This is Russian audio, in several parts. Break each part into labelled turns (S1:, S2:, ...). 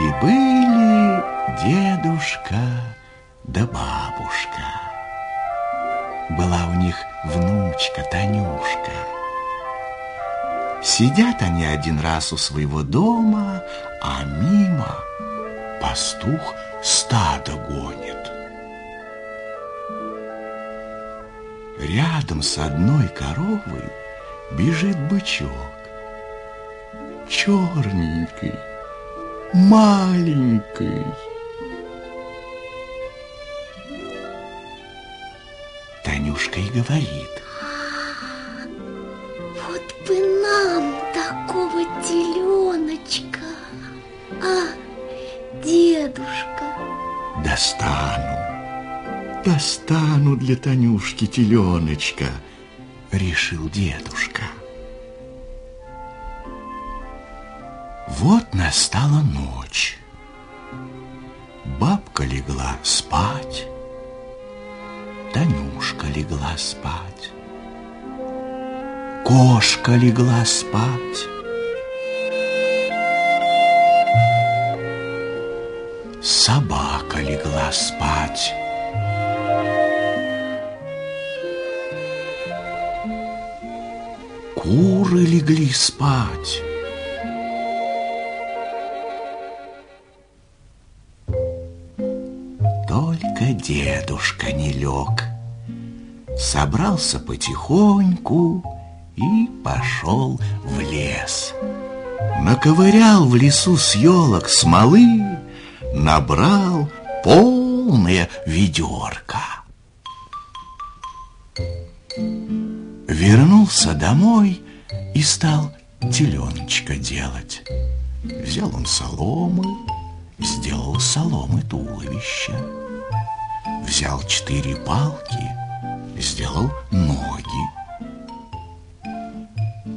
S1: Жили-были дедушка да бабушка. Была у них внучка Танюшка. Сидят они один раз у своего дома, а мимо пастух стадо гонит. Рядом с одной коровой бежит бычок. Черненький, маленький. Танюшка и говорит.
S2: Вот бы нам такого теленочка, а, дедушка?
S1: Достану, достану для Танюшки теленочка, решил дедушка. Вот настала ночь. Бабка легла спать, Танюшка легла спать, Кошка легла спать. Собака легла спать. Куры легли спать. Дедушка не лег. Собрался потихоньку и пошел в лес. Наковырял в лесу с елок смолы, набрал полное ведерко. Вернулся домой и стал теленочка делать. Взял он соломы, сделал соломы туловище. Взял четыре палки, сделал ноги.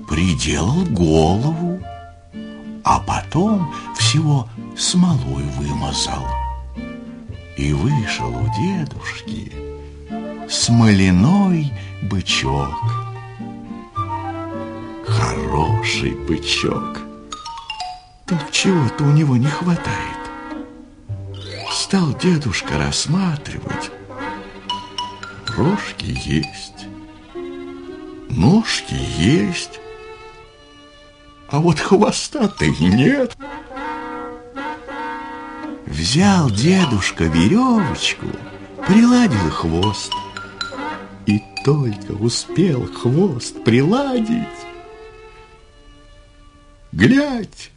S1: Приделал голову, а потом всего смолой вымазал. И вышел у дедушки смоляной бычок. Хороший бычок. Так чего-то у него не хватает. Стал дедушка рассматривать. Рожки есть, ножки есть, а вот хвоста-то нет. Взял дедушка веревочку, приладил хвост. И только успел хвост приладить. Глядь,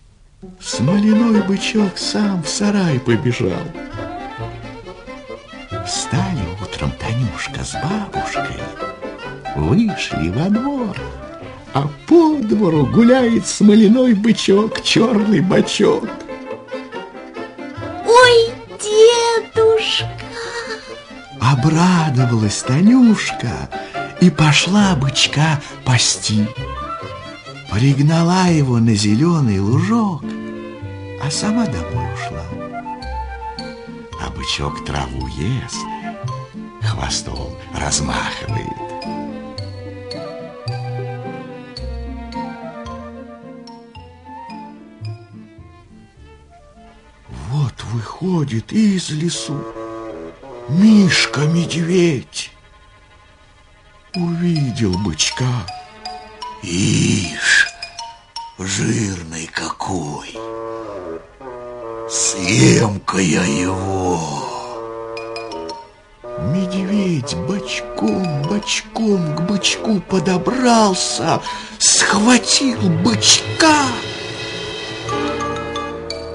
S1: смоляной бычок сам в сарай побежал. Встали утром Танюшка с бабушкой, вышли во двор, а по двору гуляет смоляной бычок, черный бочок.
S2: Ой, дедушка!
S1: Обрадовалась Танюшка и пошла бычка пасти. Пригнала его на зеленый лужок, а сама домой ушла. А бычок траву ест, хвостом размахивает. Вот выходит из лесу Мишка-медведь. Увидел бычка.
S3: Ишь, жирный какой. Съем-ка я его.
S1: Медведь бочком-бочком к бычку подобрался, схватил бычка,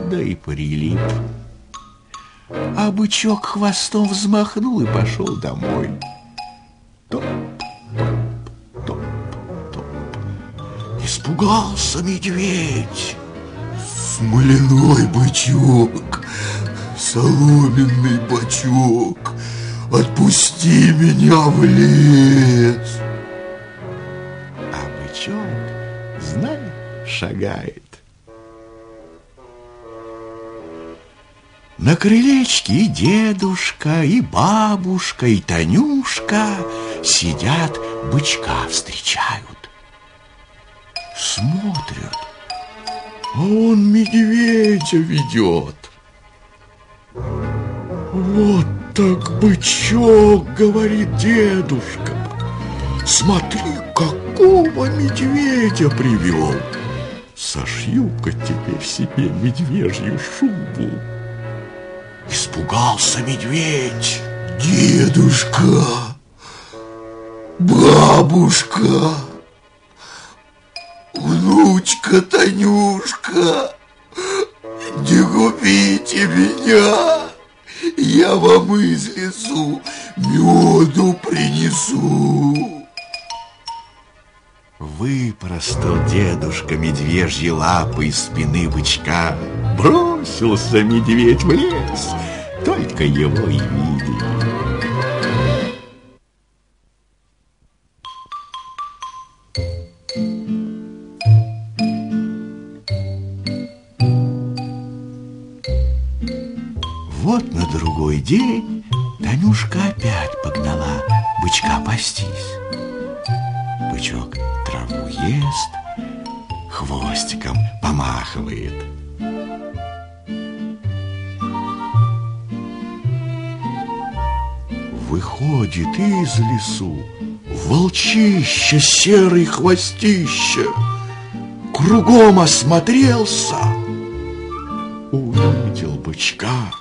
S1: да и прилип. А бычок хвостом взмахнул и пошел домой. Топ, топ, Испугался медведь.
S3: Смоляной бычок, соломенный бочок, отпусти меня в лес.
S1: А бычок, знай, шагает. На крылечке и дедушка, и бабушка, и Танюшка сидят, бычка встречают. Смотрят, а он медведя ведет. Вот так бычок, говорит дедушка. Смотри, какого медведя привел. Сошью-ка теперь себе медвежью шубу. Испугался медведь.
S3: Дедушка, бабушка, внучка Танюшка, не губите меня, я вам из лесу меду принесу.
S1: Выпростал дедушка медвежьи лапы из спины бычка. Бросился медведь в лес, только его и видели. День Танюшка опять погнала бычка пастись. Бычок траву ест, хвостиком помахивает. Выходит из лесу волчище серый хвостище. Кругом осмотрелся, увидел бычка.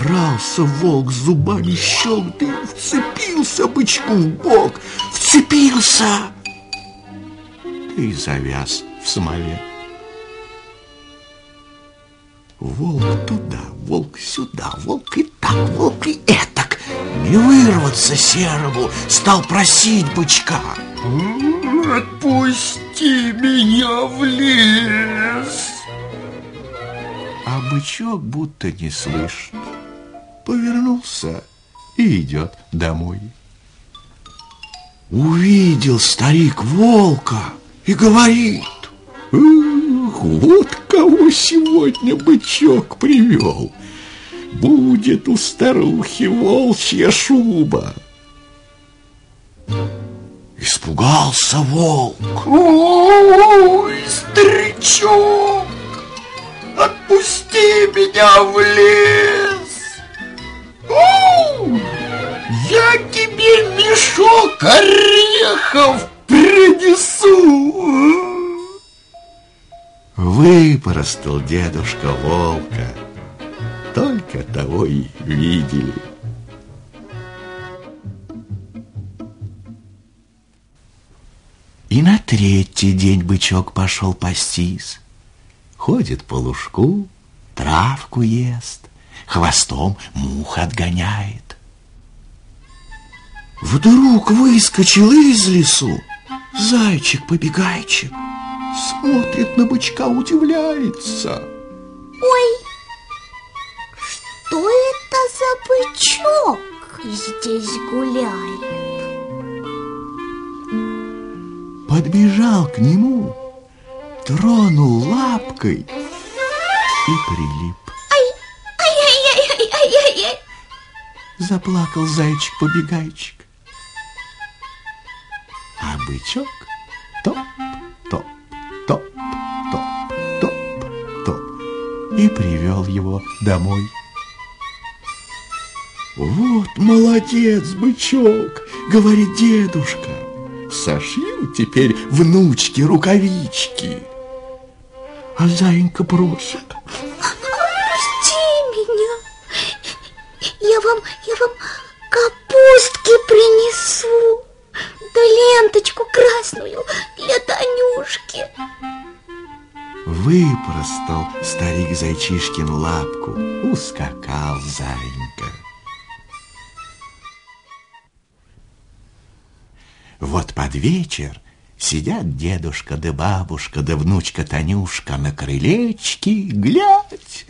S1: Подкрался волк зубами щелкнул, вцепился бычку в бок, вцепился и завяз в смоле. Волк туда, волк сюда, волк и так, волк и этак. Не вырваться серому, стал просить бычка.
S3: Отпусти меня в лес.
S1: А бычок будто не слышит. Повернулся и идет домой. Увидел старик волка и говорит, «Эх, вот кого сегодня бычок привел. Будет у старухи волчья шуба. Испугался волк.
S3: Ой, старичок, отпусти меня в лес. Мешок орехов принесу.
S1: Выпростал дедушка волка. Только того и видели. И на третий день бычок пошел пастись. Ходит по лужку, травку ест, хвостом мух отгоняет. Вдруг выскочил из лесу зайчик-побегайчик. Смотрит на бычка, удивляется.
S2: Ой, что это за бычок здесь гуляет?
S1: Подбежал к нему, тронул лапкой и прилип.
S2: Ай-яй-яй-яй-яй-яй!
S1: Заплакал зайчик-побегайчик. А бычок топ, топ, топ, топ, топ, топ и привел его домой. Вот молодец, бычок, говорит дедушка. Сошью теперь внучке рукавички. А зайенька просит.
S2: Отпусти меня! Я вам, я вам капустки принесу, да ленточку красную для Танюшки.
S1: Выпростал старик зайчишкин лапку, ускакал зайенька. Вот под вечер сидят дедушка да бабушка да внучка Танюшка на крылечке, глядь,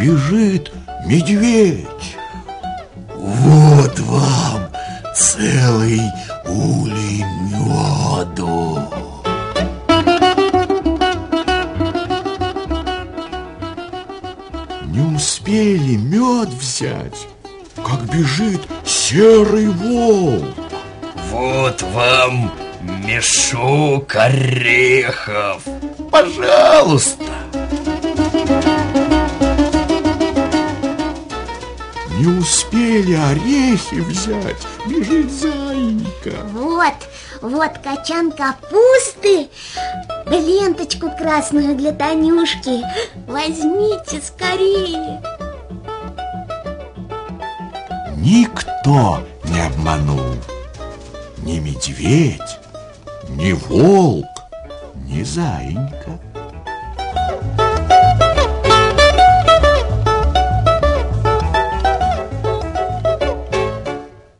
S1: бежит медведь.
S3: Вот вам целый улей меду.
S1: Не успели мед взять, как бежит серый волк.
S3: Вот вам мешок орехов. Пожалуйста.
S1: Не успели орехи взять, бежит зайка.
S2: Вот, вот качан капусты, ленточку красную для Танюшки. Возьмите скорее.
S1: Никто не обманул. Ни медведь, ни волк, ни заинька.